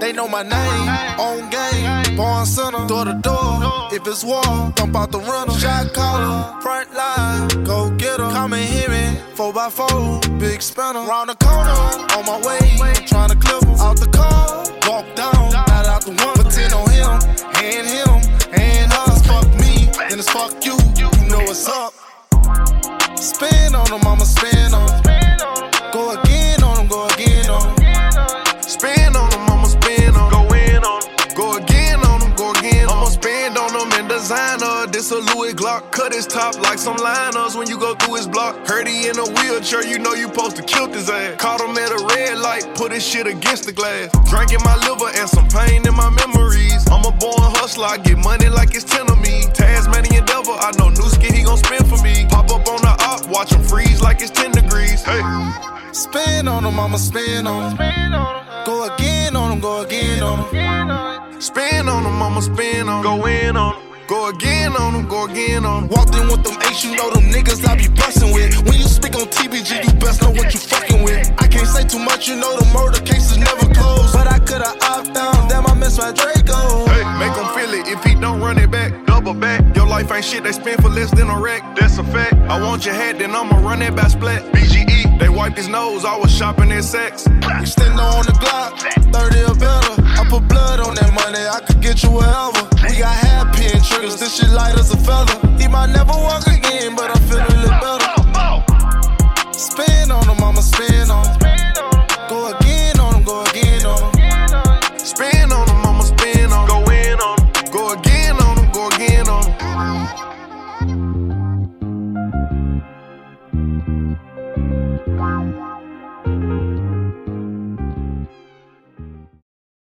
They know my name, on game, born center, door to door. If it's war, dump out the runner. Shot caller, front line, go get her. Come and hit me, 4x4, big spinner. Round the corner, on my way, trying to clip her. Out the car, walk down, out out the one. Put 10 on him, hand him, hand. It's fuck me, then it's fuck you, you know what's up. Spin on them, I'ma spin on them. Designer. This a Louis Glock. Cut his top like some liners when you go through his block. Heard he in a wheelchair, you know you supposed to kill his ass. Caught him at a red light, put his shit against the glass. Drinking my liver and some pain in my memories. I'm a born hustler, I get money like it's 10 of me. Tasmanian devil, I know new skin he gon' spin for me. Pop up on the op, watch him freeze like it's 10 degrees. Hey. Spin on them, I'ma spin on them. Go again on them, go again on them. Spin on them, I'ma spin on 'em. Go in on 'em. Go again on them, go again on 'em. Walked in with them H, you know them niggas I be bustin' with. When you speak on TBG, you best know what you fucking with. I can't say too much, you know the murder cases never close. But I coulda opted down, damn, I miss my Draco. Hey, make him feel it if he don't run it back. Double back. Your life ain't shit they spend for less than a wreck. That's a fact. I want your head, then I'ma run it by splat. BGE, they wiped his nose, I was shopping at sex. Extendo on the Glock, 30 or better. I put blood on that money, I could get you wherever. We got hairpin triggers, this shit light as a feather. He might never walk